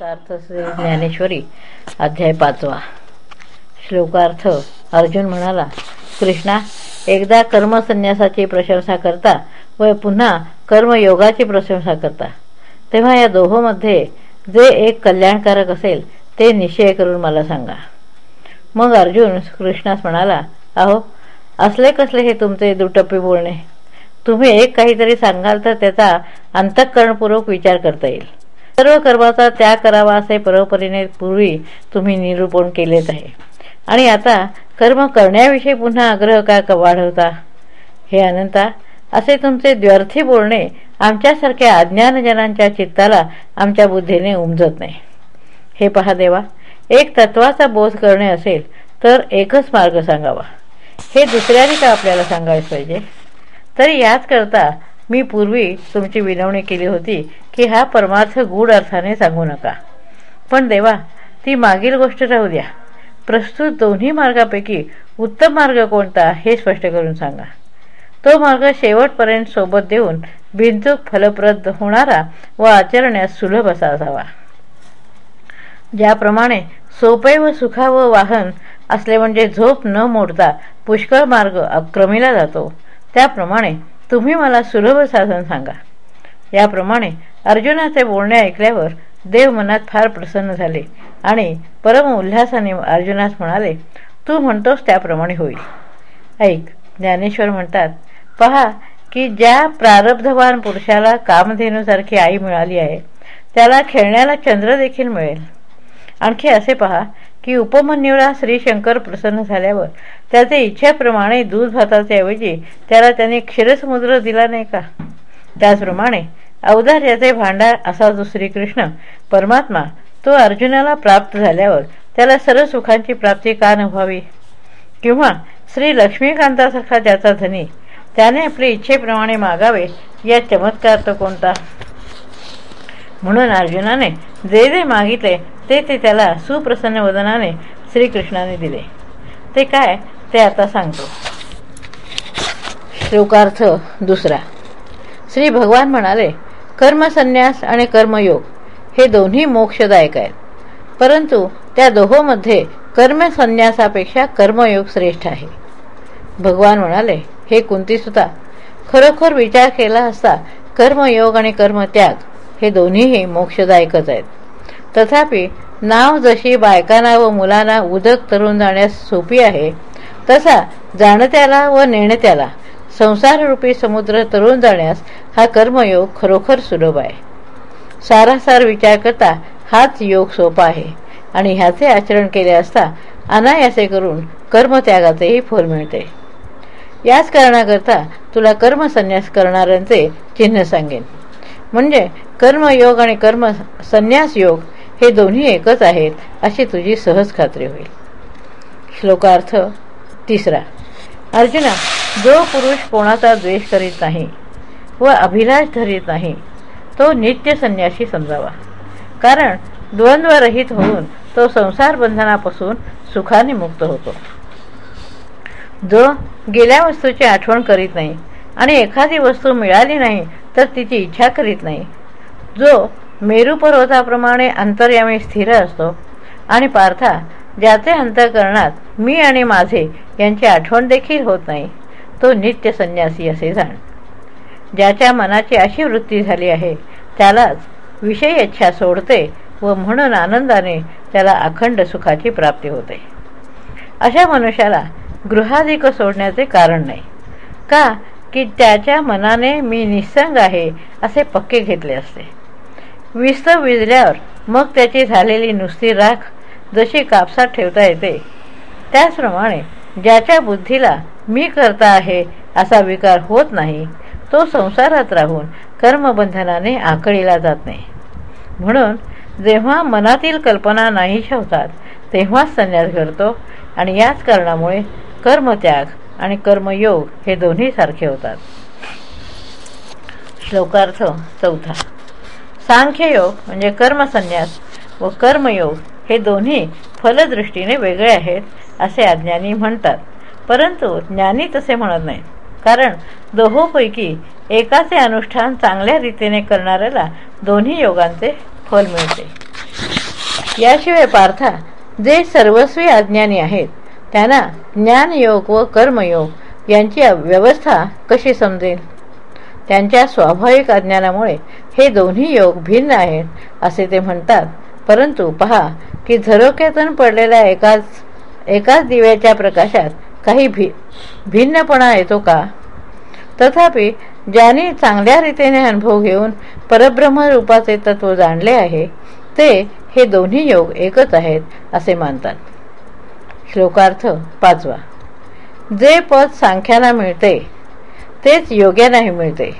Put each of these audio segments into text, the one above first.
अर्थ श्री ज्ञानेश्वरी अध्याय पाचवा. श्लोकार्थ अर्जुन म्हणाला कृष्णा एकदा कर्मसन्यासाची प्रशंसा करता व पुन्हा कर्मयोगाची प्रशंसा करता. तेव्हा या दोहोमध्ये जे एक कल्याणकारक असेल ते निश्चय करून मला सांगा. मग अर्जुन कृष्णास म्हणाला अहो असले कसले हे तुमचे दुटप्पी बोलणे? तुम्ही एक काहीतरी सांगाल तर त्याचा अंतःकरणपूर्वक विचार करता येईल. सर्व कर्माचा त्याग करावा असे परोपरीने पूर्वी तुम्ही निरूपण केलेच आहे. आणि आता कर्म करण्याविषयी पुन्हा आग्रह का वाढवता? हे अनंता असे तुमचे द्व्यर्थी बोलणे आमच्यासारख्या अज्ञानजनांच्या चित्ताला आमच्या बुद्धीने उमजत नाही. हे पहा देवा एक तत्वाचा बोध करणे असेल तर एकच मार्ग सांगावा. हे दुसऱ्याने का आपल्याला सांगायला पाहिजे? तरी याच करता मी पूर्वी तुमची विनवणी केली होती की हा परमार्थ गूढ अर्थाने सांगू नका. पण देवा ती मागील गोष्ट राहू द्या. प्रस्तुत दोन्ही मार्गापैकी उत्तम मार्ग कोणता हे स्पष्ट करून सांगा. तो मार्ग शेवटपर्यंत सोबत देऊन बिनचूक फलप्रद होणारा व आचरण्यास सुलभ असा असावा. ज्याप्रमाणे सोपे व सुखावं वाहन असले म्हणजे झोप न मोडता पुष्कळ मार्ग अक्रमीला जातो त्याप्रमाणे तुम्ही मला सुलभ साधन सांगा. याप्रमाणे अर्जुनाचे बोलणे ऐकल्यावर देव मनात फार प्रसन्न झाले आणि परम उल्हासाने अर्जुनास म्हणाले तू म्हणतोस त्याप्रमाणे होईल. ऐक ज्ञानेश्वर म्हणतात पहा की ज्या प्रारब्धवान पुरुषाला कामधेनूसारखी आई मिळाली आहे त्याला खेळण्याला चंद्र देखील मिळेल. आणखी असे पहा की उपमन्यूला श्रीशंकर प्रसन्न झाल्यावर त्याचे इच्छेप्रमाणे दूध भाताच्या ऐवजी त्याला त्याने क्षीरसमुद्र दिला नाही का? त्याचप्रमाणे अवधार्याचे भांडार असा जो श्रीकृष्ण परमात्मा तो अर्जुनाला प्राप्त झाल्यावर त्याला सर्व सुखांची प्राप्ती का न व्हावी किंवा श्री लक्ष्मीकांतासारखा ज्याचा धनी त्याने आपल्या इच्छेप्रमाणे मागावे या चमत्कार तो कोणता? म्हणून अर्जुनाने जे जे मागितले ते ते त्याला सुप्रसन्न वदनाने श्रीकृष्णाने दिले. ते काय? ते आता सांगतो. श्लोकार्थ दुसरा. श्री भगवान म्हणाले कर्मसन्यास आणि कर्मयोग हे दोन्ही मोक्षदायक आहेत. परंतु त्या दोहोमध्ये कर्मसन्यासापेक्षा कर्मयोग श्रेष्ठ आहे. भगवान म्हणाले हे कुंतीसुद्धा खरोखर विचार केला असता कर्मयोग आणि कर्मत्याग हे दोन्हीही मोक्षदायकच आहेत. तथापि नाव जशी बायकांना व मुलांना उदक तरुण जाण्यास सोपी आहे तसा जाणत्याला व नेणत्याला संसाररूपी समुद्र तरुण जाण्यास हा कर्मयोग खरोखर सुलभ आहे. सारासार विचार करता हाच योग सोपा आहे आणि ह्याचे आचरण केले असता अनायासे करून कर्मत्यागाचेही फल मिळते. याच कारणाकरता तुला कर्मसन्यास करणाऱ्यांचे चिन्ह सांगेन. म्हणजे कर्मयोग आणि कर्म संन्यास योग हे दोन्ही एकच आहेत अशी तुझी सहज खात्री होईल. श्लोकार्थ तिसरा. अर्जुना जो पुरुष कोणाचा द्वेष करीत नाही व अभिलाष धरीत नाही तो नित्य संन्याशी समजावा. कारण द्वंद्वरहित होऊन तो संसार बंधनापासून सुखाने मुक्त होतो. जो गेल्या वस्तूची आठवण करीत नाही आणि एखादी वस्तू मिळाली नाही तर तिची इच्छा करीत नाही. जो मेरू पर्वताप्रमाणे अंतर्यामी स्थिर असतो. आणि पार्था ज्याचे अंतकरणात मी आणि माझे यांची आठवण देखील होत नाही तो नित्य संन्यासी असे जाण. ज्याच्या मनाची अशी वृत्ती झाली आहे त्यालाच विषय इच्छा सोडते व म्हणून आनंदाने त्याला अखंड सुखाची प्राप्ती होते. अशा मनुष्याला गृहाधिक सोडण्याचे कारण नाही. का? की त्याच्या मनाने मी निसंग आहे असे पक्के घेतले असते. विस्त विजल्यावर मग त्याची झालेली नुसती राख जशी कापसात ठेवता येते. त्याचप्रमाणे ज्याच्या बुद्धीला मी करता आहे असा विकार होत नाही तो संसारात राहून कर्मबंधनाने आकळीला जात नाही. म्हणून जेव्हा मनातील कल्पना नाहीशा होतात तेव्हाच संन्यास घडतो आणि याच कारणामुळे कर्मत्याग आणि कर्मयोग हे दोन्ही सारखे होतात. श्लोकार्थ चौथा. सांख्ययोग म्हणजे कर्मसन्यास व कर्मयोग हे दोन्ही फलदृष्टीने वेगळे आहेत असे अज्ञानी म्हणतात. परंतु ज्ञानी तसे म्हणत नाही कारण दोहोपैकी एकाचे अनुष्ठान चांगल्या रीतीने करणाऱ्याला दोन्ही योगांचे फल मिळते. याशिवाय पार्था जे सर्वस्वी अज्ञानी आहेत त्यांना ज्ञानयोग व कर्मयोग यांची व्यवस्था कशी समजेल? त्यांच्या स्वाभाविक अज्ञानामुळे हे दोन्ही योग भिन्न आहेत असे ते म्हणतात. परंतु पहा की झरोक्यातून पडलेल्या एकाच एकाच दिव्याच्या प्रकाशात काही भि भिन्नपणा येतो का? तथापि ज्यांनी चांगल्या रीतीने अनुभव घेऊन परब्रह्म रूपाचे तत्व जाणले आहे ते हे दोन्ही योग एकच आहेत असे मानतात. श्लोकार्थ पाचवा. जे पद सांख्याना मिळते तेच योग्यानाही मिळते.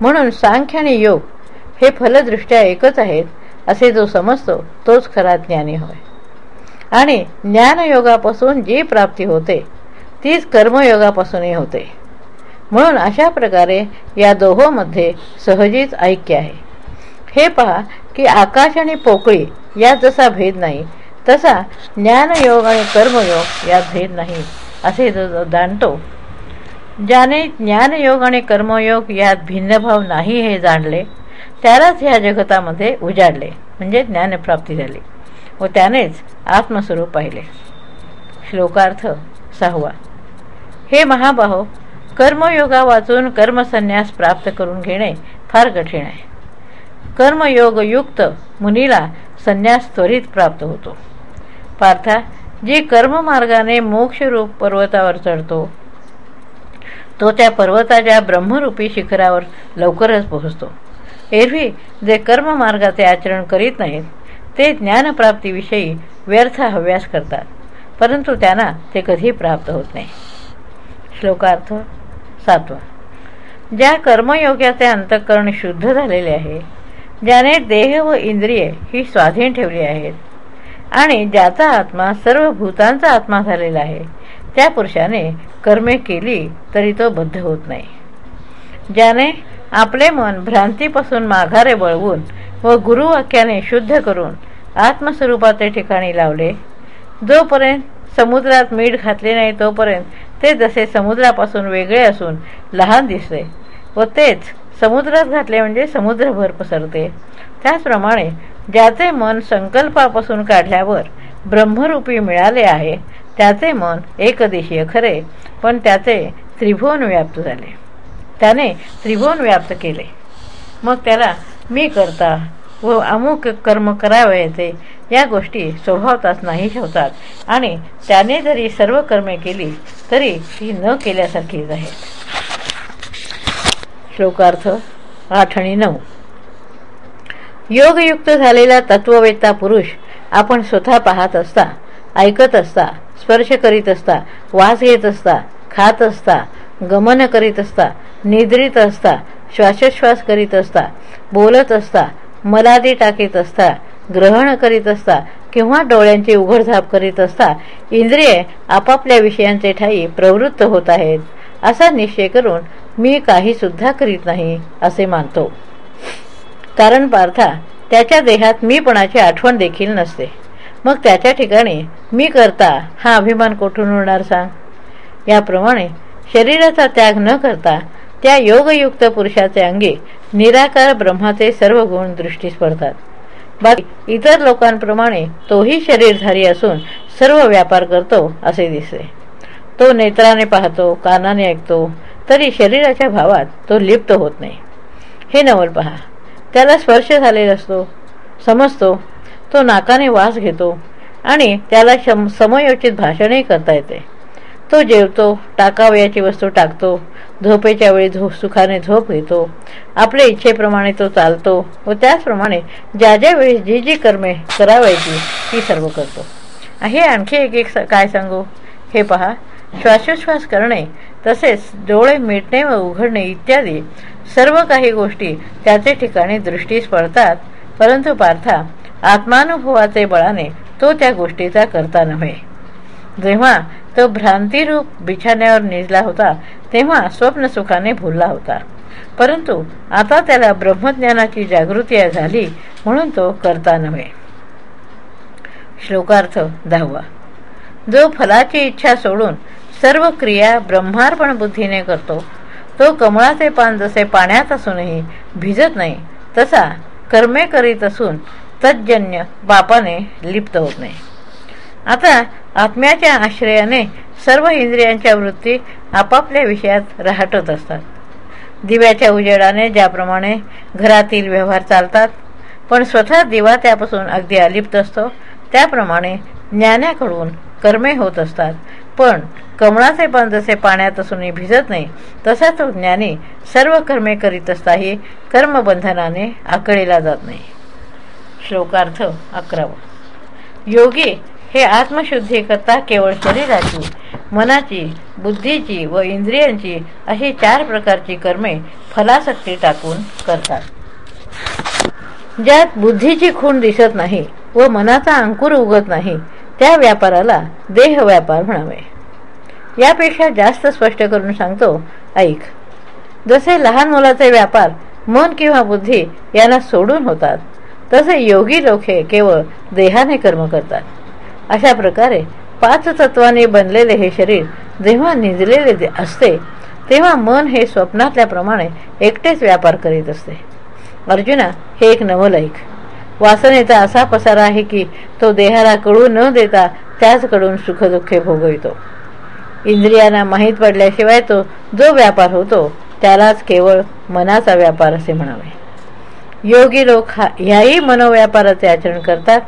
म्हणून सांख्य आणि योग हे फलदृष्ट्या एकच आहेत असे जो समजतो तोच खरा ज्ञानी होय. आणि ज्ञानयोगापासून जी प्राप्ती होते तीच कर्मयोगापासूनही होते. म्हणून अशा प्रकारे या दोहोमध्ये सहजीच ऐक्य आहे. हे पहा की आकाश आणि पोकळी यात जसा भेद नाही तसा ज्ञानयोग आणि कर्मयोग यात भेद नाही असे जो जाणतो ज्याने ज्ञानयोग आणि कर्मयोग यात भिन्नभाव नाही हे जाणले त्यालाच ह्या जगतामध्ये उजाडले म्हणजे ज्ञानप्राप्ती झाली. व त्यानेच आत्मस्वरूप पाहिले. श्लोकार्थ सहावा. हे महाबाहो कर्मयोगा वाचून कर्मसन्यास प्राप्त करून घेणे फार कठीण आहे. कर्मयोगयुक्त मुनीला संन्यास त्वरित प्राप्त होतो. पार्था जी कर्ममार्गाने मोक्षरूप पर्वतावर चढतो तो त्या पर्वताच्या ब्रह्मरूपी शिखरावर लवकरच पोहोचतो. एरवी जे कर्ममार्गाचे आचरण करीत नाहीत ते ज्ञानप्राप्तीविषयी व्यर्थ हव्यास करतात परंतु त्यांना ते कधी प्राप्त होत नाही. श्लोकार्थ सातवा. ज्या कर्मयोग्याचे अंतःकरण शुद्ध झालेले आहे ज्याने देह व इंद्रिये ही स्वाधीन ठेवली आहेत आणि ज्याचा आत्मा सर्व भूतांचा आत्मा झालेला आहे त्या पुरुषाने कर्मे केली तरी तो बद्ध होत नाही. ज्याने आपले मन भ्रांतीपासून माघारे वळवून व गुरुवाक्याने शुद्ध करून आत्मस्वरूपाचे ठिकाणी लावले. जोपर्यंत समुद्रात मीठ घातले नाही तोपर्यंत ते जसे समुद्रापासून वेगळे असून लहान दिसते व तेच समुद्रात घातले म्हणजे समुद्रभर पसरते. त्याचप्रमाणे ज्याचे मन संकल्पापासून काढल्यावर ब्रह्मरूपी मिळाले आहे त्याचे मन एकदेशीय खरे पण त्याचे त्रिभुवन व्याप्त झाले. त्याने त्रिभुवन व्याप्त केले. मग त्याला मी करता व अमुक कर्म करावयाचे या गोष्टी स्वभावताच नाही ठेवतात आणि त्याने जरी सर्व कर्मे केली तरी ती न केल्यासारखीच आहेत. श्लोकार्थ आठ आणि नऊ. योगयुक्त झालेला तत्ववेत्ता पुरुष आपण स्वतः पाहत असता ऐकत असता स्पर्श करीत असता वास घेत असता खात असता गमन करीत असता निद्रित असता श्वासोश्वास करीत असता बोलत असता मलादी टाकीत असता ग्रहण करीत असता किंवा डोळ्यांची उघडझाप करीत असता इंद्रिये आपापल्या विषयांचे ठाई प्रवृत्त होत आहेत. असा निश्चय करून मी काही सुद्धा करीत नाही असे मानतो. कारण पार्था त्याच्या देहात मीपणाची आठवण देखील नसते. मग त्याच्या ठिकाणी मी करता हा अभिमान कोठून होणार सांग? याप्रमाणे शरीराचा त्याग न करता त्या योगयुक्त पुरुषाचे अंगी निराकार ब्रह्माचे सर्व गुण दृष्टीस पडतात. बाकी इतर लोकांप्रमाणे तोही शरीरधारी असून सर्व व्यापार करतो असे दिसते. तो नेत्राने पाहतो कानाने ऐकतो तरी शरीराच्या भावात तो लिप्त होत नाही. हे नवल पहा. त्याला स्पर्श झालेला असतो समजतो तो नाकाने वास घेतो आणि त्याला शम समयोचित भाषणही करता येते. तो जेवतो टाकावयाची वस्तू टाकतो. झोपेच्या वेळी झो सुखाने झोप घेतो. आपल्या इच्छेप्रमाणे तो चालतो व त्याचप्रमाणे ज्या ज्या वेळी जी जी कर्मे करावायची ती सर्व करतो. हे आणखी एक एक काय सांगू? हे पहा. श्वासोश्वास करणे तसेच डोळे मिटणे व उघडणे इत्यादी सर्व काही गोष्टी त्याचे ठिकाणी दृष्टीस पडतात. परंतु पार्था आत्मानुभवाचे बळाने तो त्या गोष्टीचा करता नव्हे. जेव्हा तो भ्रांतीरूप बिछाण्यावर निजला होता तेव्हा स्वप्न सुखाने भुलला होता. परंतु आता त्याला ब्रह्मज्ञानाची जागृती झाली म्हणून तो करता नव्हे. श्लोकार्थ दहावा. जो फलाची इच्छा सोडून सर्व क्रिया ब्रह्मार्पण बुद्धीने करतो तो कमळाचे पान जसे पाण्यात असूनही भिजत नाही तसा कर्मे करीत असून तज्जन्य पापाने लिप्त होत नाही. आता आत्म्याच्या आश्रयाने सर्व इंद्रियांच्या वृत्ती आपापल्या विषयात राहटत असतात. दिव्याच्या उजेडाने ज्याप्रमाणे घरातील व्यवहार चालतात पण स्वतः दिवा त्यापासून अगदी अलिप्त असतो त्याप्रमाणे ज्ञानाकडून कर्मे होत असतात. पण कमळाचे पण जसे पाण्यात असूनही भिजत नाही तसा तो ज्ञानी सर्व कर्मे करीत असताही कर्मबंधनाने आकळीला जात नाही. श्लोकार्थ अकरावा. योगी हे आत्मशुद्धी करता केवळ शरीराची मनाची बुद्धीची व इंद्रियांची अशी चार प्रकारची कर्मे फलासक्ती टाकून करतात. ज्यात बुद्धीची खूण दिसत नाही व मनाचा अंकुर उगत नाही त्या व्यापाराला देह व्यापार म्हणावे. यापेक्षा जास्त स्पष्ट करून सांगतो ऐक. जसे लहान मुलाचे व्यापार मन किंवा बुद्धी यांना सोडून होतात तसे योगी लोक हे केवळ देहाने कर्म करतात. अशा प्रकारे पाच तत्वाने बनलेले हे शरीर जेव्हा निजलेले असते तेव्हा मन हे स्वप्नातल्याप्रमाणे एकटेच व्यापार करीत असते. अर्जुना हे एक नवलाईक वासनेचा असा पसारा आहे की तो देहाला कळू न देता त्याचकडून सुखदुःखे भोगवितो. इंद्रियांना माहीत पडल्याशिवाय तो जो व्यापार होतो त्यालाच केवळ मनाचा व्यापार असे म्हणावे. योगी लोक हा ह्याही मनोव्यापाराचे आचरण करतात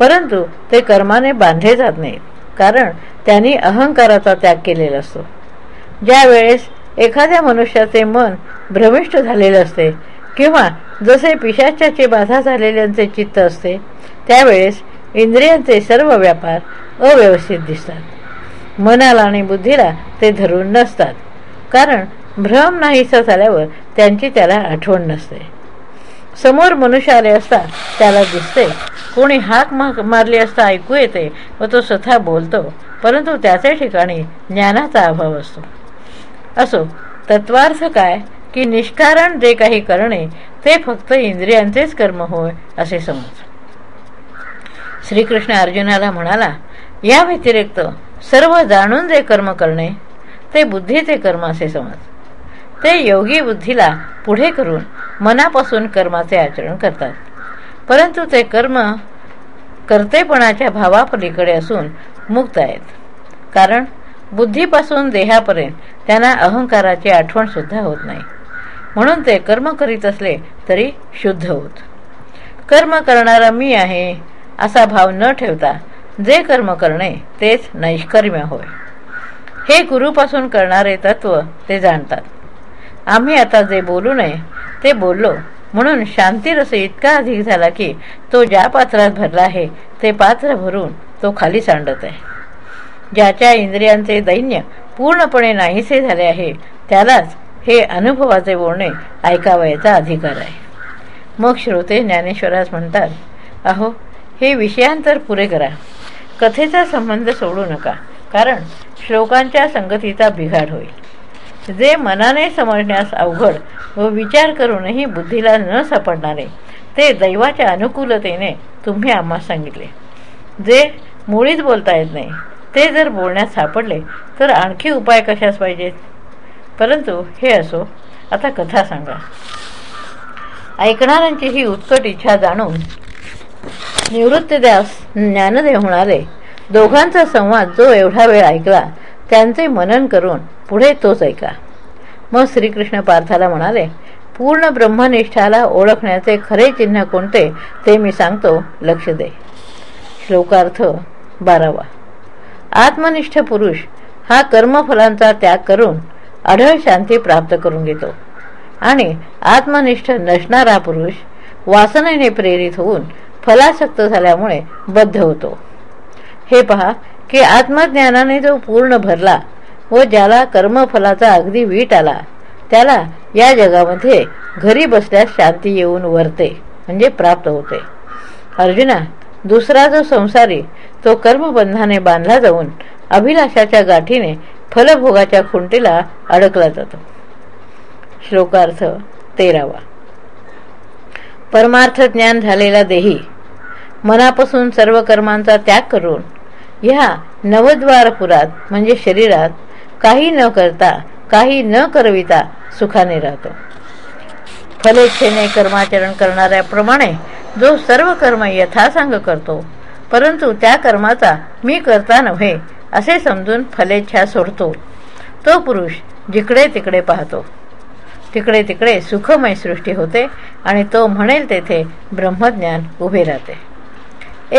परंतु ते कर्माने बांधले जात नाहीत कारण त्यांनी अहंकाराचा त्याग केलेला असतो. ज्या वेळेस एखाद्या मनुष्याचे मन भ्रमिष्ठ झालेले असते किंवा जसे पिशाच्याची बाधा झालेल्यांचे चित्त असते त्यावेळेस इंद्रियांचे सर्व व्यापार अव्यवस्थित दिसतात. मनाला आणि बुद्धीला ते धरून नसतात कारण भ्रम नाहीसा झाल्यावर त्यांची त्याला आठवण नसते. समोर मनुष्य आले असता त्याला दिसते. कोणी हाक मारली असता ऐकू येते व तो स्वतः बोलतो परंतु त्याचे ठिकाणी ज्ञानाचा अभाव असतो. असो तत्वार्थ काय? की निष्कारण जे काही करणे ते फक्त इंद्रियांचेच कर्म होय असे समज. श्रीकृष्ण अर्जुनाला म्हणाला या व्यतिरिक्त सर्व जाणून जे कर्म करणे ते बुद्धीचे कर्म असे समज. ते योगी बुद्धीला पुढे करून मनापासून कर्माचे आचरण करतात. परंतु ते कर्म कर्तेपणाच्या भावापलीकडे असून मुक्त आहेत. कारण बुद्धीपासून देहापर्यंत त्यांना अहंकाराची आठवण सुद्धा होत नाही. म्हणून ते कर्म करीत असले तरी शुद्ध होत. कर्म करणारा मी आहे असा भाव न ठेवता जे कर्म करणे तेच नैष्कर्म्य होय. हे गुरुपासून करणारे तत्व ते जाणतात. आम्ही आता जे बोलू नये ते बोललो. म्हणून शांतीरस इतका अधिक झाला की तो ज्या पात्रात भरला आहे ते पात्र भरून तो खाली सांडत आहे. ज्याच्या इंद्रियांचे दैन्य पूर्णपणे नाहीसे झाले आहे त्यालाच हे अनुभवाचे बोलणे ऐकावयाचा अधिकार आहे. मग श्रोते ज्ञानेश्वरास म्हणतात अहो हे विषयांतर पुरे करा. कथेचा संबंध सोडू नका कारण श्लोकांच्या संगतीचा बिघाड होईल. जे मनाने समजण्यास अवघड व विचार करूनही बुद्धीला न सापडणारे ते दैवाच्या अनुकूलतेने तुम्ही आम्हा सांगितले. जे मुळीच बोलता येत नाही ते जर बोलण्यात सापडले तर आणखी उपाय कशाच पाहिजेत? परंतु हे असो आता कथा सांगा. ऐकणाऱ्यांची ही उत्कट इच्छा जाणून निवृत्तीदास ज्ञानदेव म्हणाले दोघांचा संवाद जो एवढा वेळ ऐकला त्यांचे मनन करून पुढे तोच ऐका. मग श्रीकृष्ण पार्थाला म्हणाले पूर्ण ब्रह्मनिष्ठाला ओळखण्याचे खरे चिन्ह कोणते ते मी सांगतो. लक्ष दे. श्लोकार्थ बारावा. आत्मनिष्ठ पुरुष हा कर्मफलांचा त्याग करून आढळ शांती प्राप्त करून घेतो. आणि आत्मनिष्ठ नसणारा पुरुष वासनेने प्रेरित होऊन फलासक्त झाल्यामुळे बद्ध होतो. हे पहा की आत्मज्ञानाने जो पूर्ण भरला व ज्याला कर्मफलाचा अगदी वीट आला त्याला या जगामध्ये घरी बसल्यास शांती येऊन वरते म्हणजे प्राप्त होते. अर्जुना दुसरा जो संसारी तो कर्मबंधाने बांधला जाऊन अभिलाषाच्या गाठीने फलभोगाच्या खुंटीला अडकला जातो. श्लोकार्थ तेरावा. परमार्थ ज्ञान झालेला देही मनापासून सर्व कर्मांचा त्याग करून ह्या नवद्वारपुरात म्हणजे शरीरात काही न करता काही न करविता सुखाने राहतो. फलेच्छेने कर्माचरण करणाऱ्याप्रमाणे जो सर्व कर्म यथासांग करतो परंतु त्या कर्माचा मी करता नव्हे असे समजून फलेच्छा सोडतो. तो पुरुष जिकडे तिकडे पाहतो. तिकडे तिकडे सुखमय सृष्टी होते आणि तो म्हणेल तेथे ब्रह्मज्ञान उभे राहते.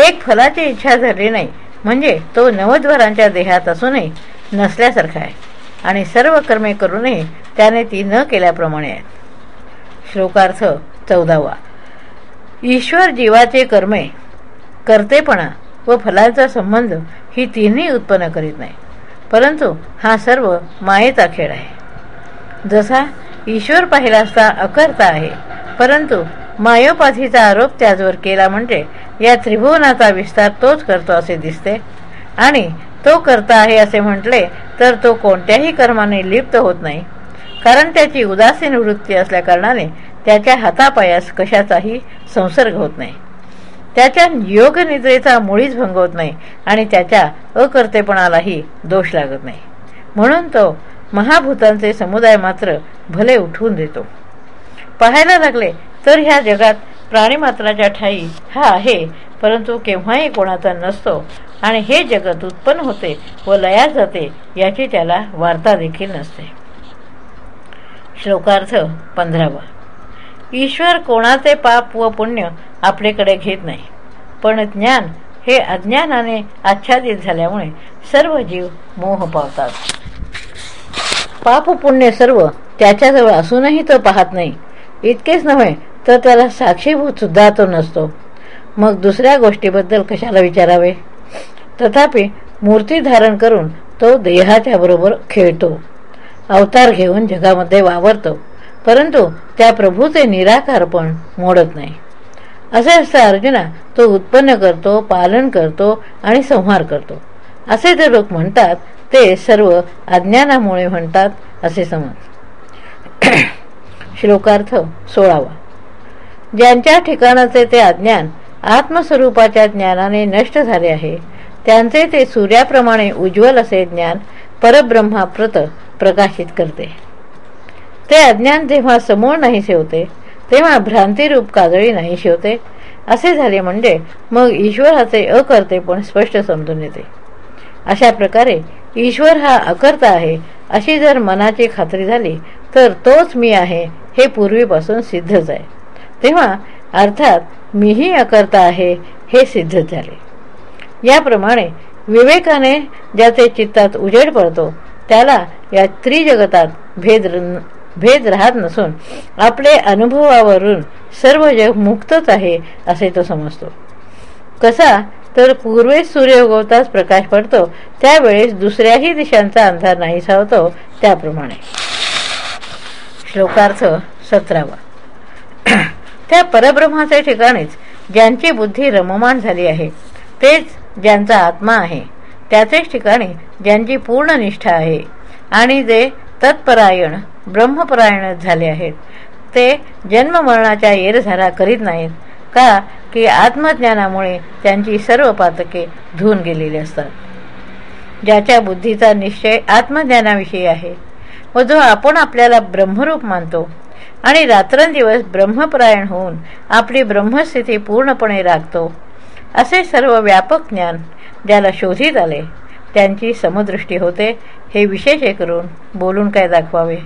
एक फलाची इच्छा झाली नाही म्हणजे तो नवद्वारांच्या देहात असूनही नसल्यासारखा आहे. आणि सर्व कर्मे करूनही त्याने ती न केल्याप्रमाणे आहेत. श्लोकार्थ चौदावा. ईश्वर जीवाचे कर्मे करतेपणा व फलाचा संबंध ही तिन्ही उत्पन्न करीत नाही. परंतु हा सर्व मायेचा खेळ आहे. जसा ईश्वर पाहिला असता अकर्ता आहे परंतु मायोपाधीचा आरोप त्याचवर केला म्हणजे या त्रिभुवनाचा विस्तार तोच करतो असे दिसते. आणि तो करता आहे असे म्हटले तर तो कोणत्याही कर्माने लिप्त होत नाही. कारण त्याची उदासीन वृत्ती असल्याकारणाने त्याच्या हातापायास कशाचाही संसर्ग होत नाही. त्याच्या योगनिद्रेचा मुळीच भंग होत नाही आणि त्याच्या अकर्तेपणालाही दोष लागत नाही. म्हणून तो महाभूतांचे समुदाय मात्र भले उठवून देतो. पाहायला लागले तर ह्या जगात प्राणीमात्राच्या ठाई हा आहे परंतु केव्हाही कोणाचा नसतो आणि हे जगत उत्पन्न होते व लयात जाते याची त्याला वार्ता देखील नसते. श्लोकार्थ पंधरावा. ईश्वर कोणाचे पाप व पुण्य आपल्याकडे घेत नाही पण ज्ञान हे अज्ञानाने आच्छादित झाल्यामुळे सर्व जीव मोह पावतात. पाप पुण्य सर्व त्याच्याजवळ असूनही तो पाहत नाही. इतकेच नव्हे तर त्याला साक्षीभूत सुद्धा तो नसतो. मग दुसऱ्या गोष्टीबद्दल कशाला विचारावे? तथापि मूर्ती धारण करून तो देहाच्या बरोबर खेळतो. अवतार घेऊन जगामध्ये वावरतो परंतु त्या प्रभूचे निराकार पण मोडत नाही. असे असता अर्जुना तो उत्पन्न करतो पालन करतो आणि संहार करतो. असे जे लोक म्हणतात ते सर्व अज्ञानामुळे म्हणतात असे समज. श्लोकार्थ सोळावा. ज्यांच्या ठिकाणाचे ते अज्ञान आत्मस्वरूपाच्या ज्ञानाने नष्ट झाले आहे त्यांचे ते सूर्याप्रमाणे उज्ज्वल असे ज्ञान परब्रह्माप्रत प्रकाशित करते. ते अज्ञान जेव्हा समोर नाहीसे होते तेव्हा भ्रांतीरूप काजळी नाहीशी होते असे झाले म्हणजे मग ईश्वराचे अकर्ते पण स्पष्ट समजून येते. अशा प्रकारे ईश्वर हा अकर्ता आहे अशी जर मनाची खात्री झाली तर तोच मी आहे हे पूर्वीपासून सिद्धच आहे. तेव्हा अर्थात मीही अकर्ता आहे हे सिद्ध झाले. याप्रमाणे विवेकाने ज्याचे चित्तात उजेड पडतो त्याला या त्रिजगतात भेद भेद राहत नसून आपले अनुभवावरून सर्व जग मुक्तच आहे असे तो समजतो. कसा तर पूर्वेस सूर्य उगवताच प्रकाश पडतो त्यावेळेस दुसऱ्याही दिशांचा अंधार नाहीसा होतो त्याप्रमाणे. श्लोकार्थ सतरावा. त्या परब्रह्माच्या ठिकाणीच ज्यांची बुद्धी रममान झाली आहे तेच ज्यांचा आत्मा आहे. त्याचेच ठिकाणी ज्यांची पूर्ण निष्ठा आहे आणि जे तत्परायण ब्रह्मपरायण झाले आहेत. ते जन्ममरणाच्या येरझारा करीत नाहीत का की आत्मज्ञानामुळे त्यांची सर्व पातके धुवून गेलेली असतात. ज्याच्या बुद्धीचा निश्चय आत्मज्ञानाविषयी आहे व जो आपण आपल्याला ब्रह्मरूप मानतो आणि रात्रंदिवस ब्रह्मपरायण होऊन आपली ब्रह्मस्थिती पूर्णपणे राखतो असे सर्व व्यापक ज्ञान ज्याला शोधित आले त्यांची समदृष्टी होते हे विशेष करून बोलून काय दाखवावे?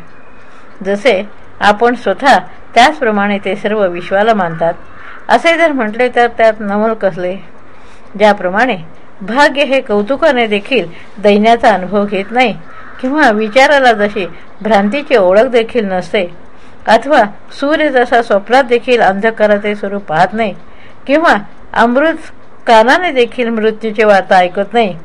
जसे आपण स्वतः त्याचप्रमाणे ते सर्व विश्वाला मानतात असे जर म्हटले तर त्यात नमल कसले? ज्याप्रमाणे भाग्य हे कौतुकाने देखील दैन्याचा अनुभव घेत नाही किंवा विचाराला जशी भ्रांतीची ओळख देखील नसते अथवा सूर्य जसा स्वप्नात देखील अंधकाराचे स्वरूप पाहत नाही किंवा अमृत कानाने देखील मृत्यूची वार्ता ऐकत नाही.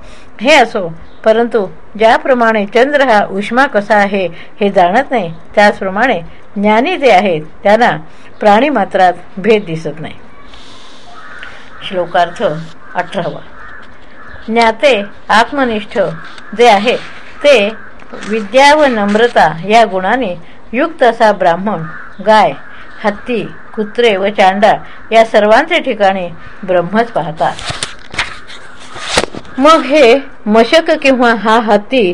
हे असो परंतु ज्याप्रमाणे चंद्र हा उष्मा कसा आहे हे जाणत नाही त्याचप्रमाणे ज्ञानी जे आहेत त्यांना प्राणी मात्रात भेद दिसत नाही. श्लोकार्थ अठरावा. ज्ञाते आत्मनिष्ठ जे आहे ते विद्या व नम्रता या गुणाने युक्त असा ब्राह्मण गाय हत्ती कुत्रे व चांडा या सर्वांचे ठिकाणी ब्रह्मच पाहतात. मग हे मशक किंवा हा हत्ती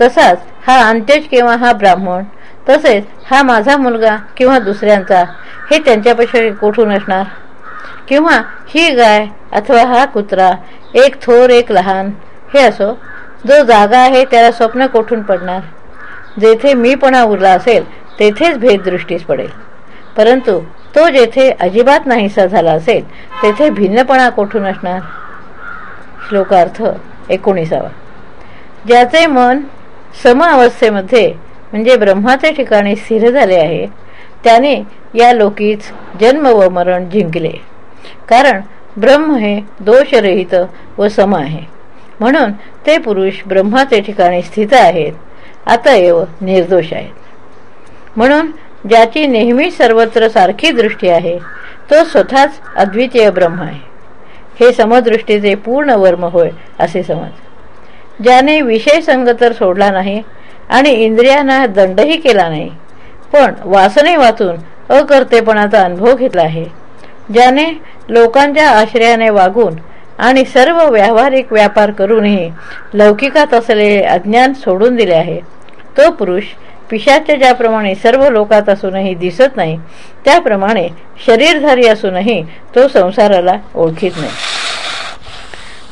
तसाच हा अंत्यज किंवा हा ब्राह्मण तसेच हा माझा मुलगा किंवा दुसऱ्यांचा हे त्यांच्यापेक्षा कोठून असणार? किंवा ही गाय अथवा हा कुत्रा एक थोर एक लहान हे असो जो जागा आहे त्याला स्वप्न कोठून पडणार? जेथे मीपणा उरला असेल तेथेच भेददृष्टीस पडेल. परंतु तो जेथे अजिबात नाहीसा झाला असेल तेथे भिन्नपणा कोठून असणार? श्लोकार्थ एकोणीसावा. ज्याचे मन सम अवस्थेमध्ये म्हणजे ब्रह्माचे ठिकाणी स्थिर झाले आहे त्याने या लोकीच जन्म व मरण जिंकले. कारण ब्रह्म हे दोषरहित व सम आहे. म्हणून ते पुरुष ब्रह्माचे ठिकाणी स्थित आहेत अतएव निर्दोष आहेत. म्हणून ज्याची नेहमी सर्वत्र सारखी दृष्टी आहे तो स्वतःच अद्वितीय ब्रह्म आहे. हे समदृष्टीचे पूर्ण वर्म होय असे समज. ज्याने विषय संग तर सोडला नाही आणि इंद्रियांना दंडही केला नाही पण वासने वाचून अकर्तेपणाचा अनुभव घेतला आहे. ज्याने लोकांच्या आश्रयाने वागून आणि सर्व व्यावहारिक व्यापार करूनही लौकिकात असलेले अज्ञान सोडून दिले आहे तो पुरुष पिशाच्या ज्याप्रमाणे सर्व लोकात असूनही दिसत नाही त्याप्रमाणे शरीरधारी असूनही तो संसाराला ओळखीत नाही.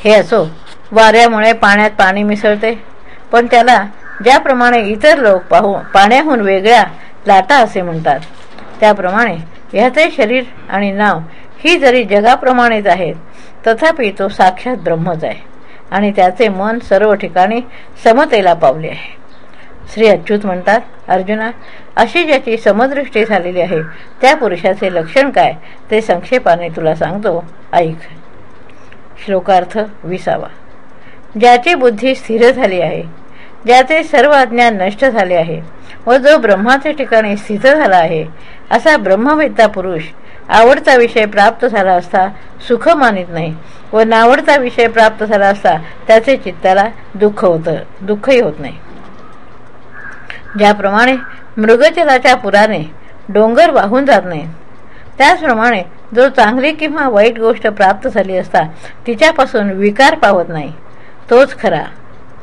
हे असो वाऱ्यामुळे पाण्यात पाणी मिसळते पण त्याला ज्याप्रमाणे इतर लोक पाहू पाण्याहून वेगळ्या लाटा असे म्हणतात त्याप्रमाणे ह्याचे शरीर आणि नाव ही जरी जगाप्रमाणेच आहेत तथापि तो साक्षात ब्रह्मच आहे आणि त्याचे मन सर्व ठिकाणी समतेला पावले आहे. श्री अच्युत म्हणतात अर्जुना अशी ज्याची समदृष्टी झालेली आहे त्या पुरुषाचे लक्षण काय ते संक्षेपाने तुला सांगतो. ऐक. श्लोकार्थ विसावा. ज्याची बुद्धी स्थिर झाली आहे ज्याचे सर्व अज्ञान नष्ट झाले आहे व जो ब्रह्माच्या ठिकाणी स्थित झाला आहे असा ब्रह्मवेत्ता पुरुष आवडता विषय प्राप्त झाला असता सुख मानित नाही व नावडता विषय प्राप्त झाला असता त्याचे चित्ताला दुःख होतं दुःखही होत नाही. ज्याप्रमाणे मृगजलाच्या पुराने डोंगर वाहून जात नाही. त्याचप्रमाणे जो चांगली किंवा वाईट गोष्ट प्राप्त झाली असता तिच्यापासून विकार पावत नाही. तोच खरा.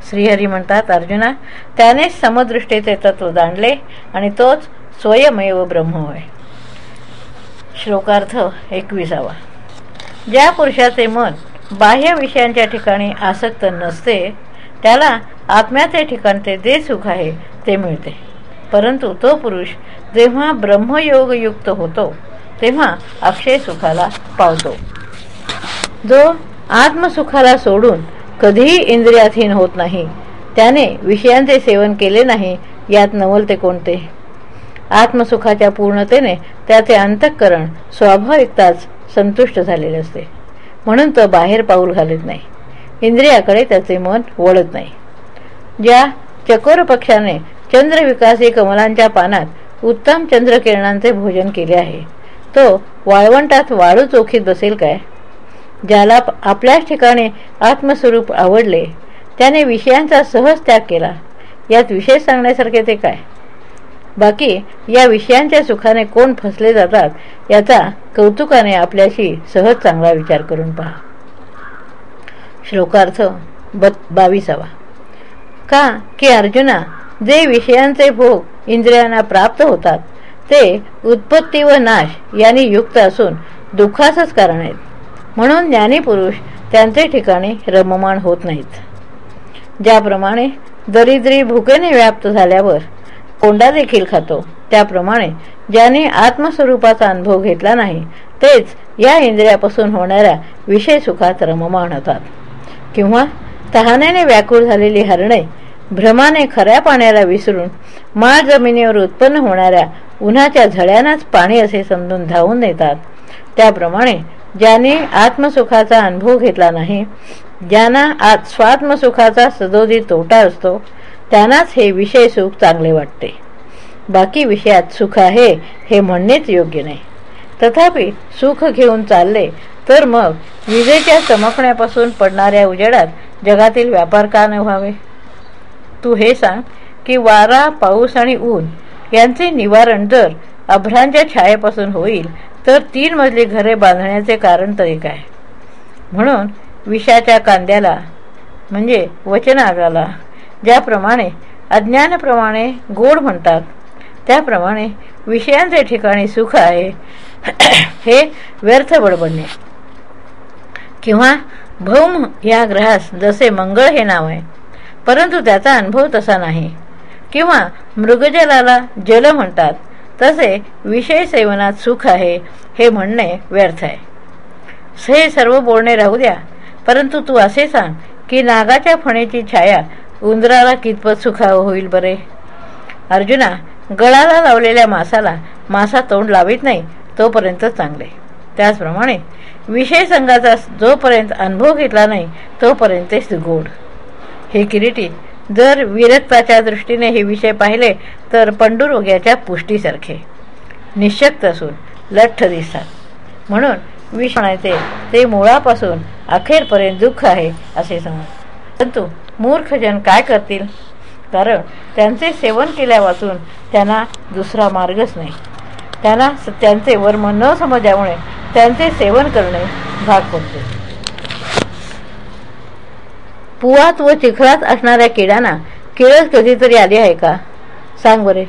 श्रीहरी म्हणतात अर्जुना त्यानेच समदृष्टीचे तत्व जाणले आणि तोच स्वयमेव ब्रह्म होय. श्लोकार्थ एकविसावा. ज्या पुरुषाचे मन बाह्य विषयांच्या ठिकाणी आसक्त नसते त्याला आत्म्याचे ठिकाणचे जे सुख आहे ते मिळते. परंतु तो पुरुष जेव्हा ब्रह्मयोगयुक्त होतो तेव्हा अक्षय सुखाला पावतो. जो आत्मसुखाला सोडून कधीही इंद्रियाधीन होत नाही त्याने विषयांचे सेवन केले नाही यात नवलते कोणते? आत्मसुखाच्या पूर्णतेने त्याचे अंतःकरण स्वाभाविकताच संतुष्ट झालेले असते. म्हणून तो बाहेर पाऊल घालत नाही. इंद्रियाकडे त्याचे मन वळत नाही. ज्या चकोर पक्षाने चंद्रविकासी कमलांच्या पानात उत्तम चंद्रकिरणांचे भोजन केले आहे. तो वाळवंटात वाळू चोखीत बसेल काय? ज्याला आपल्याच ठिकाणी आत्मस्वरूप आवडले त्याने विषयांचा सहज त्याग केला. यात विशेष सांगण्यासारखे ते काय? बाकी या विषयांच्या सुखाने कोण फसले जातात याचा कौतुकाने आपल्याशी सहज चांगला विचार करून पहा. श्लोकार्थ बावीसावा. का की अर्जुना जे विषयांचे भोग इंद्रियांना प्राप्त होतात ते उत्पत्ती व नाश यांनी युक्त असून दुःखाचंच कारण आहेत. म्हणून ज्ञानीपुरुष त्यांचे ठिकाणी रममाण होत नाहीत. ज्याप्रमाणे दरिद्री भुकेने व्याप्त झाल्यावर कोंडा देखील खातो त्याप्रमाणे ज्याने आत्मस्वरूपाचा अनुभव घेतला नाही तेच या इंद्रियापासून होणाऱ्या विषय सुखात रममाण होतात. किंवा तहाण्याने व्याकुळ झालेली हरणे भ्रमाने खऱ्या पाण्याला विसरून माळ जमिनीवर उत्पन्न होणाऱ्या उन्हाच्या झळ्यांनाच पाणी असे समजून धावून येतात त्याप्रमाणे ज्याने आत्मसुखाचा अनुभव घेतला नाही ज्यांना आत स्वात्मसुखाचा सदोदी तोटा असतो त्यांनाच हे विषय सुख चांगले वाटते. बाकी विषयात सुख आहे हे म्हणणेच योग्य नाही. तथापि सुख घेऊन चालले तर मग विजेच्या चमकण्यापासून पडणाऱ्या उजेडात जगातील व्यापार का न व्हावे? तू हे सांग की वारा पाऊस आणि ऊन यांचे निवारण जर अभ्रांच्या छायेपासून होईल तर तीन मजली घरे बांधण्याचे कारण तरी काय? म्हणून विषाच्या कांद्याला म्हणजे वचनागाला ज्याप्रमाणे अज्ञानाप्रमाणे गोड म्हणतात त्याप्रमाणे विषयांचे ठिकाणी सुख आहे हे व्यर्थ बडबडणे. किंवा भौम या ग्रहास जसे मंगळ हे नाव आहे. परंतु त्याचा अनुभव तसा नाही. किंवा मृगजलाला जल म्हणतात तसे विषय सेवनात सुख आहे हे म्हणणे व्यर्थ आहे. हे सर्व बोलणे राहू द्या परंतु तू असे सांग की नागाच्या फणेची छाया उंदराला कितपत सुखावं होईल बरे? अर्जुना गळाला लावलेल्या मासाला मासा तोंड लावित नाही तोपर्यंत चांगले. त्याचप्रमाणे विषय संघाचा जोपर्यंत अनुभव घेतला नाही तोपर्यंत गोड. हे किरीटी जर विरक्ताच्या दृष्टीने हे विषय पाहिले तर पंडुरोग्याच्या पुष्टीसारखे. निशक्त असून लठ्ठ दिसतात म्हणून विष म्हणायचे ते मुळापासून अखेरपर्यंत दुःख आहे असे समज. परंतु मूर्खजन काय करतील? कारण त्यांचे सेवन केल्या वाचून त्यांना दुसरा मार्गच नाही. त्यांना त्यांचे वर्म न समजल्यामुळे त्यांचे सेवन करणे भाग पडते पुवात व चिखलात असणाऱ्या किड्यांना किळस कधीतरी आली आहे का? सांग बरे.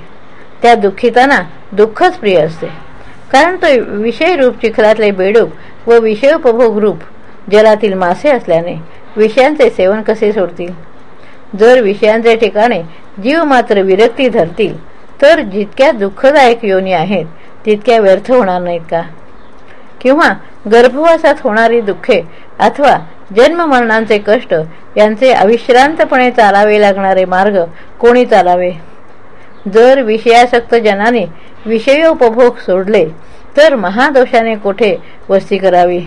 त्या दुःखितांना दुःखच प्रिय असते. कारण तो विषय रूप चिखलातले बेडूक व विषयोपभोग रूप जलातील मासे असल्याने विषयांचे सेवन कसे सोडतील? जर विषयांचे ठिकाणे जीव मात्र विरक्ती धरतील तर जितक्या दुःखदायक योनी आहेत तितक्या व्यर्थ होणार नाहीत का? किंवा गर्भवासात होणारी दुःखे अथवा जन्ममरणांचे कष्ट यांचे अविश्रांतपणे चालावे लागणारे मार्ग कोणी चालावे? जर विषयासक्त जनाने विषयोपभोग सोडले तर महादोषाने कोठे वस्ती करावी?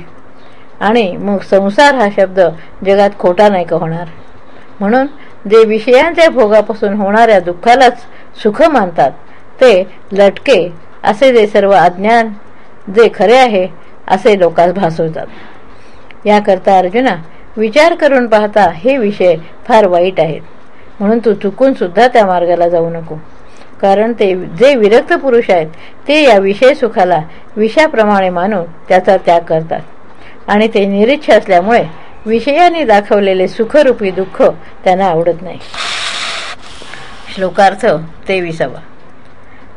आणि मग संसार हा शब्द जगात खोटा नाही का होणार? म्हणून जे विषयांच्या भोगापासून होणाऱ्या दुःखालाच सुख मानतात ते लटके असे जे सर्व अज्ञान जे खरे आहे असे लोकांस भासवतात. याकरता अर्जुना विचार करून पाहता हे विषय फार वाईट आहेत. म्हणून तू चुकून सुद्धा त्या मार्गाला जाऊ नको. कारण ते जे विरक्त पुरुष आहेत ते या विषय सुखाला विषाप्रमाणे मानून त्याचा त्याग करतात. आणि ते निरीच्छ असल्यामुळे विषयाने दाखवलेले सुखरूपी दुःख त्यांना आवडत नाही. श्लोकार्थ तेविसावा.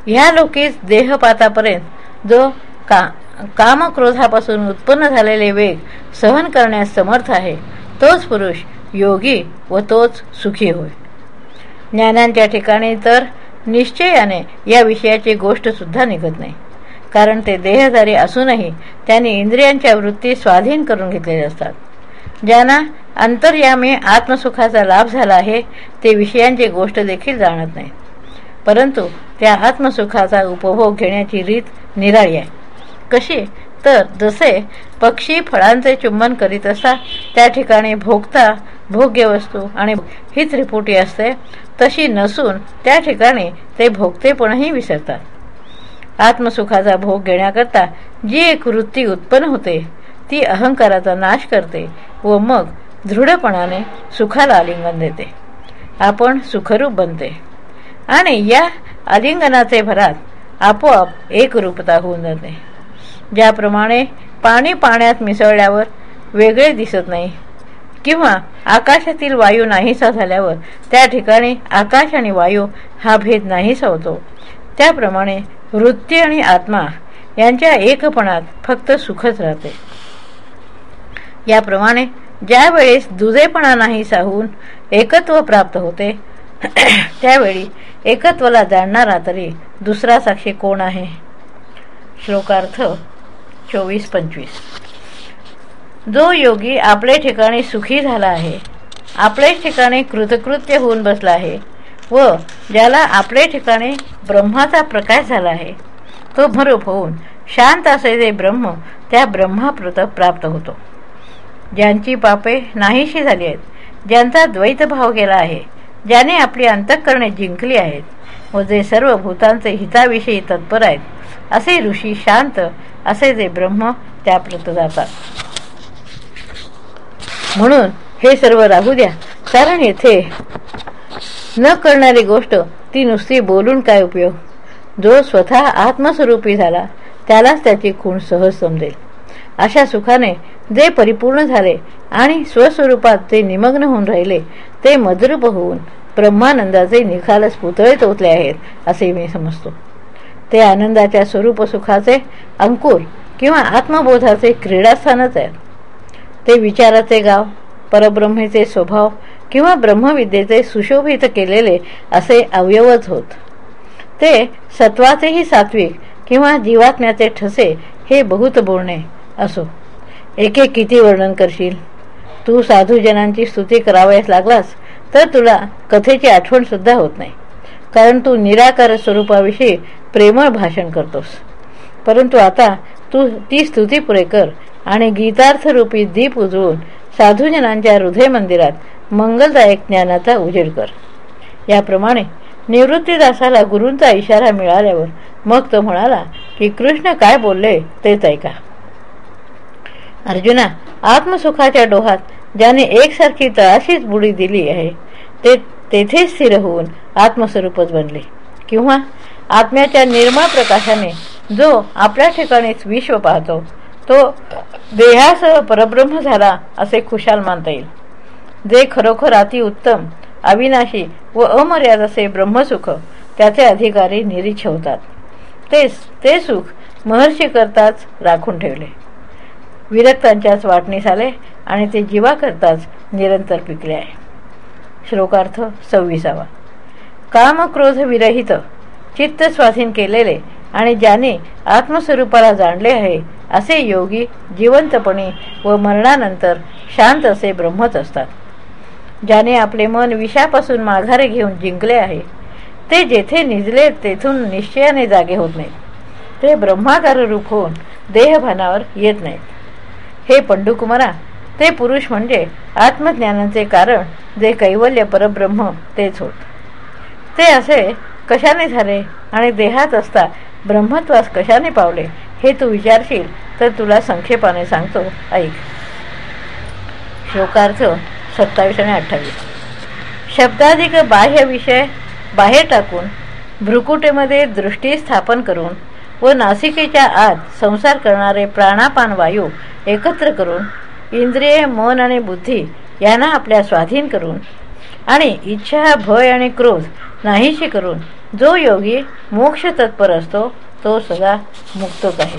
ह्या लोकीच देहपातापर्यंत जो का कामक्रोधापासून उत्पन्न झालेले वेग सहन करण्यास समर्थ आहे. तोच पुरुष योगी व तोच सुखी होय. ज्ञानांच्या ठिकाणी तर निश्चयाने या विषयाची गोष्टसुद्धा निघत नाही. कारण ते देहधारी असूनही त्यांनी इंद्रियांच्या वृत्ती स्वाधीन करून घेतलेले असतात. ज्यांना अंतर्यामी आत्मसुखाचा लाभ झाला आहे ते विषयांची गोष्ट देखील जाणत नाही. परंतु त्या आत्मसुखाचा उपभोग घेण्याची रीत निराळी आहे. कशी? तर जसे पक्षी फळांचे चुंबन करीत असतात त्या ठिकाणी भोगता भोग्य वस्तू आणि ही त्रिपुटी असते. तशी नसून त्या ठिकाणी ते भोगतेपणही विसरतात. आत्मसुखाचा भोग घेण्याकरता जी एक वृत्ती उत्पन्न होते ती अहंकाराचा नाश करते व मग दृढपणाने सुखाला आलिंगन देते. आपण सुखरूप बनते. आणि या आलिंगनाचे भरात आपोआप एक रूपता होऊन जाते. ज्याप्रमाणे पाणी पाण्यात मिसळल्यावर वेगळे दिसत नाही. किंवा आकाशातील वायू नाहीसा झाल्यावर त्या ठिकाणी आकाश आणि वायू हा भेद नाहीसा होतो. त्याप्रमाणे वृत्ती आणि आत्मा यांच्या एकपणात फक्त सुखच राहते. याप्रमाणे ज्या वेळेस दुजेपणा नाहीसा साहून एकत्व प्राप्त होते त्यावेळी एकत्वाला जाणणारा तरी दुसरा साक्षी कोण आहे? श्लोकार्थ चोवीस पंचवीस जो योगी आपले ठिकाणी सुखी झाला आहे आपलेच ठिकाणी कृतकृत्य होऊन बसला आहे व ज्याला आपले ठिकाणी ब्रह्माचा प्रकाश झाला आहे तो भरूप होऊन शांत असे जे ब्रह्म त्या ब्रह्माप्रत प्राप्त होतो. ज्यांची पापे नाहीशी झाली आहेत ज्यांचा द्वैत भाव गेला आहे ज्याने आपली अंतःकरणे जिंकली आहेत व जे सर्व भूतांचे हिताविषयी तत्पर आहेत असे ऋषी शांत असे जे ब्रह्म त्याप्रत जातात. म्हणून हे सर्व राहू द्या. कारण येथे न करणारी गोष्ट ती नुसती बोलून काय उपयोग? जो स्वतः आत्मस्वरूपी झाला त्यालाच त्याची खूण सहज समजेल. अशा सुखाने जे परिपूर्ण झाले आणि स्वस्वरूपात ते निमग्न होऊन राहिले ते मदरूप होऊन ब्रह्मानंदाचे निखालस पुतळे तोतले आहेत असे मी समजतो. ते आनंदाच्या स्वरूप सुखाचे अंकुर किंवा आत्मबोधाचे क्रीडास्थानच आहे. ते विचाराचे गाव परब्रह्मेचे स्वभाव किंवा ब्रह्मविद्येचे सुशोभित केलेले असे अवयवच होत. ते सत्वाचेही सात्विक किंवा जीवात्म्याचे ठसे हे बहुत बोलणे असो. एके किती वर्णन करशील? तू साधूजनांची स्तुती करावयास लागलास तर तुला कथेची आठवण सुद्धा होत नाही. कारण तू निराकार स्वरूपाविषयी प्रेमळ भाषण करतोस. परंतु आता तू ती स्तुती पुरे कर आणि गीतार्थरूपी दीप उजळून साधूजनांच्या हृदय मंदिरात मंगलदायक ज्ञानाचा उजेड कर. याप्रमाणे निवृत्तीदासाला गुरूंचा इशारा मिळाल्यावर मग तो म्हणाला की कृष्ण काय बोलले तेच ऐका. अर्जुना आत्मसुखाच्या डोहात ज्याने एकसारखी तळाशीच बुडी दिली आहे ते तेथे स्थिर होऊन आत्मस्वरूपच बनले. किंवा आत्म्याच्या निर्मळ प्रकाशाने जो आपल्या ठिकाणीच विश्व पाहतो तो देहासह परब्रह्म झाला असे खुशाल मानता येईल. जे खरोखर अति उत्तम अविनाशी व अमर्याद असे ब्रह्मसुख त्याचे अधिकारी निरीक्ष होतात. तेच ते सुख महर्षी करताच राखून ठेवले. विरक्तांच्याच वाटणीस आले आणि ते जीवा करताच निरंतर पिकले आहे. श्लोकार्थ सव्वीसावा. कामक्रोध विरहित चित्त स्वाधीन केलेले आणि ज्याने आत्मस्वरूपाला जाणले आहे असे योगी जिवंतपणे व मरणानंतर शांत असे ब्रह्मच असतात. ज्याने आपले मन विषापासून माघारे घेऊन जिंकले आहे ते जेथे निजले तेथून निश्चयाने जागे होत नाहीत. ते ब्रह्माकार रूप होऊन देहभानावर येत नाहीत. हे पंडुकुमारा ते पुरुष म्हणजे आत्मज्ञानाचे कारण जे कैवल्य परब्रह्म तेच होत. ते असे कशाने झाले आणि देहात असता ब्रह्मत्वास कशाने पावले हे तू विचारशील तर तुला संक्षेपाने सांगतो. ऐक. श्लोकार्थ सत्तावीस आणि अठ्ठावीस. शब्दाधिक बाह्य विषय बाहेर टाकून भ्रुकुटेमध्ये दृष्टी स्थापन करून व नासिकेच्या आत संसार करणारे प्राणापान वायू एकत्र करून इंद्रिय मन आणि बुद्धी यांना आपल्या स्वाधीन करून आणि इच्छा भय आणि क्रोध नाहीशी करून जो योगी मोक्ष तत्पर असतो तो सदा मुक्तच आहे.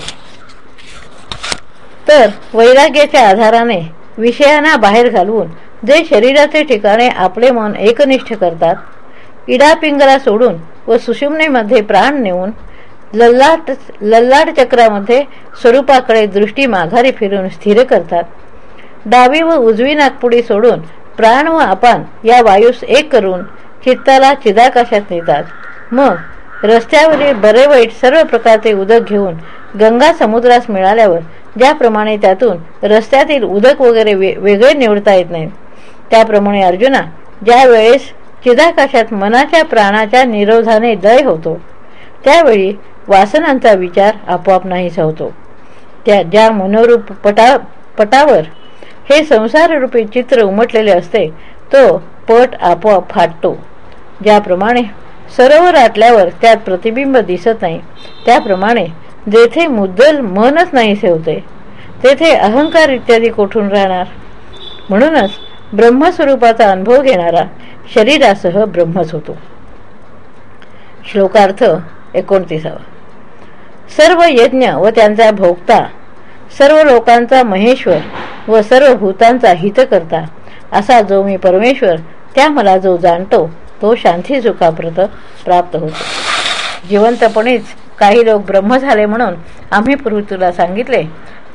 तर वैराग्याच्या आधाराने विषयांना बाहेर घालवून जे शरीराचे ठिकाणे आपले मन एकनिष्ठ करतात इडापिंगला सोडून व सुषुम्नेमध्ये प्राण नेऊन लल्लाट लल्लाट चक्रामध्ये स्वरूपाकडे दृष्टी माघारी फिरून स्थिर करतात डावी व उजवी नागपुडी सोडून प्राण व आपण या वायूस एक करून चित्ताला चिदाकाशात नेतात? मग रस्त्यावरील बरे वाईट सर्व प्रकारचे उदक घेऊन गंगा समुद्रास मिळाल्यावर ज्याप्रमाणे त्यातून रस्त्यातील उदक वगैरे वे वेगळे निवडता येत नाहीत त्याप्रमाणे अर्जुना ज्या वेळेस चिदाकाशात मनाच्या प्राणाच्या निरोधाने दय होतो त्यावेळी वासनांचा विचार आपोआप नाहीसा होतो त्या ज्या मनोरूप पटा पटावर हे संसाररूपी चित्र उमटलेले असते तो पट आपोआप फाटतो. ज्याप्रमाणे सरोवर आटल्यावर त्यात प्रतिबिंब दिसत नाही त्याप्रमाणे जेथे मुद्दल मनच नाही सेवते तेथे अहंकार इत्यादी कोठून राहणार? म्हणूनच ब्रह्मस्वरूपाचा अनुभव घेणारा शरीरासह ब्रह्मच होतो. श्लोकार्थ एकोणतीसावा. सर्व यज्ञ व त्यांचा भोगता सर्व लोकांचा महेश्वर व सर्व भूतांचा हित करता असा जो मी परमेश्वर त्या मला जो जाणतो तो शांती सुखाप्रत प्राप्त होतो. जिवंतपणीच काही लोक ब्रह्म झाले म्हणून आम्ही पूर्वी तुला सांगितले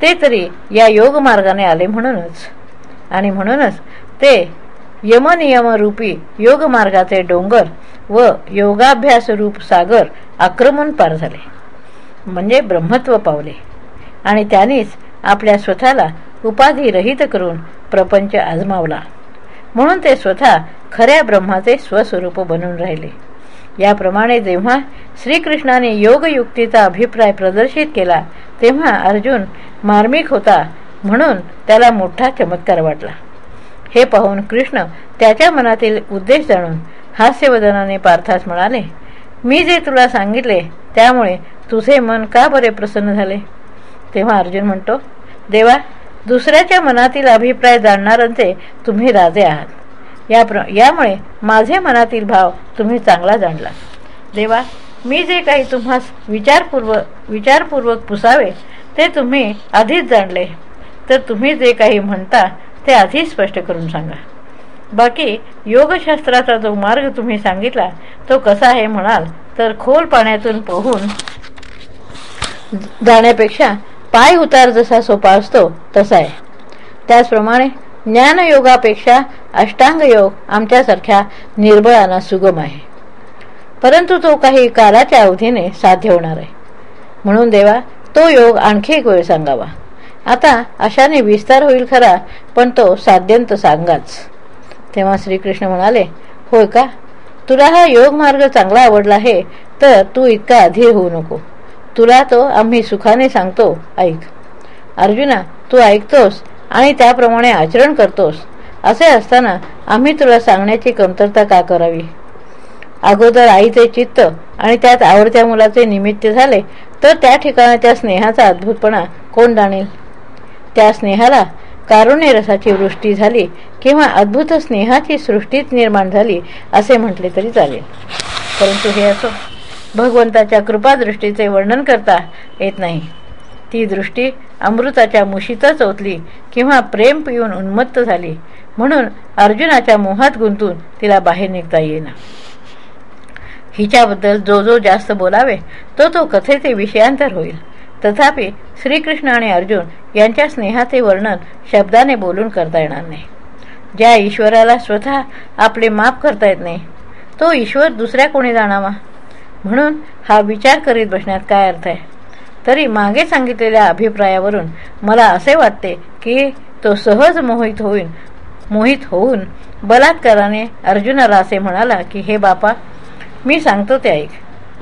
ते तरी या योग मार्गाने आले म्हणूनच. आणि म्हणूनच ते यमनियमरूपी योग मार्गाचे डोंगर व योगाभ्यास रूप सागर आक्रमण पार झाले. म्हणजे ब्रह्मत्व पावले. आणि त्यांनीच आपल्या स्वतःला उपाधी रहित करून प्रपंच आजमावला. म्हणून ते स्वतः खऱ्या ब्रह्माचे स्वस्वरूप बनून राहिले. याप्रमाणे जेव्हा श्रीकृष्णाने योगयुक्तीचा अभिप्राय प्रदर्शित केला तेव्हा अर्जुन मार्मिक होता म्हणून त्याला मोठा चमत्कार वाटला. हे पाहून कृष्ण त्याच्या मनातील उद्देश जाणून हास्यवदनाने पार्थास म्हणाले मी जे तुला सांगितले त्यामुळे तुझे मन का बरे प्रसन्न झाले? तेव्हा अर्जुन म्हणतो देवा दुसऱ्याच्या मनातील अभिप्राय जाणणाऱ्यांचे तुम्ही राजे आहात. या प्र यामुळे माझे मनातील भाव तुम्ही चांगला जाणला. देवा मी जे काही तुम्हास विचारपूर्वक विचारपूर्वक पुसावे ते तुम्ही आधीच जाणले. तर तुम्ही जे काही म्हणता ते आधीच स्पष्ट करून सांगा. बाकी योगशास्त्राचा जो मार्ग तुम्ही सांगितला तो कसा आहे म्हणाल तर खोल पाण्यातून पोहून जाण्यापेक्षा पाय उतार जसा सोपा असतो तसा आहे. त्याचप्रमाणे ज्ञानयोगापेक्षा अष्टांग योग आमच्यासारख्या निर्बळांना सुगम आहे. परंतु तो काही कालाच्या अवधीने साध्य होणार आहे. म्हणून देवा तो योग आणखी एक वेळ सांगावा. आता अशाने विस्तार होईल खरा पण तो साध्यंत सांगाच. तेव्हा श्रीकृष्ण म्हणाले होय का? तुला हा योग मार्ग चांगला आवडला आहे तर तू इतका अधीर होऊ नको. तुला तो आम्ही सुखाने सांगतो ऐक. अर्जुना तू ऐकतोस आणि त्याप्रमाणे आचरण करतोस. असे असताना आम्ही तुला सांगण्याची कमतरता का करावी? अगोदर आईचे चित्त आणि त्यात आवडत्या मुलाचे निमित्त झाले तर त्या ठिकाणी त्या स्नेहाचा अद्भुतपणा कोण जाणेल? त्या स्नेहाला कारुण्य रसाची वृष्टी झाली किंवा अद्भुत स्नेहाची सृष्टीच निर्माण झाली असे म्हटले तरी चालेल. परंतु हे असो भगवंताच्या कृपादृष्टीचे वर्णन करता येत नाही. ती दृष्टी अमृताच्या मुशीतच ओतली किंवा प्रेम पिऊन उन्मत्त झाली. म्हणून अर्जुनाच्या मोहात गुंतून तिला बाहेर निघता येईना. हिच्याबद्दल जो जो जास्त बोलावे तो तो कथेचे विषयांतर होईल. तथापि श्रीकृष्ण आणि अर्जुन यांच्या स्नेहाचे वर्णन शब्दाने बोलून करता येणार नाही. ज्या ईश्वराला स्वतः आपले माप करता येत नाही तो ईश्वर दुसऱ्या कोणी जाणावा? म्हणून हा विचार करीत बसण्यात काय अर्थ आहे? तरी मागे सांगितलेल्या अभिप्रायावरून मला असे वाटते की तो सहज मोहित होईल मोहित होऊन बलात्काराने अर्जुनाला असे म्हणाला की हे बापा मी सांगतो ते ऐक.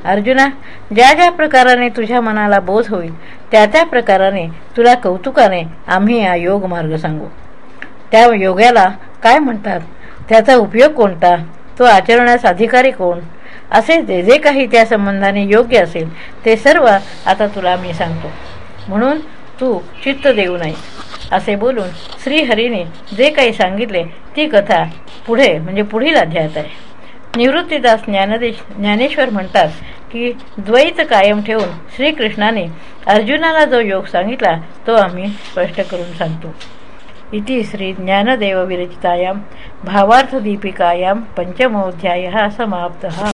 अर्जुना ज्या ज्या प्रकाराने तुझ्या मनाला बोध होईल त्या त्या प्रकाराने तुला कौतुकाने आम्ही हा योग मार्ग सांगू. त्या योग्याला काय म्हणतात? त्याचा उपयोग कोणता? तो आचरण्यास अधिकारी कोण? असे जे जे काही त्या संबंधाने योग्य असेल ते सर्व आता तुला मी सांगतो. म्हणून तू चित्त देऊ नये. असे बोलून श्रीहरीने जे काही सांगितले ती कथा पुढे म्हणजे पुढील अध्यायात आहे. निवृत्तीदास ज्ञानदेश ज्ञानेश्वर म्हणतात की द्वैत कायम ठेवून श्रीकृष्णाने अर्जुनाला जो योग सांगितला तो आम्ही स्पष्ट करून सांगतो. इति श्री ज्ञानदेव विरचितायां भावार्थदीपिकायां समाप्त समाप्तः.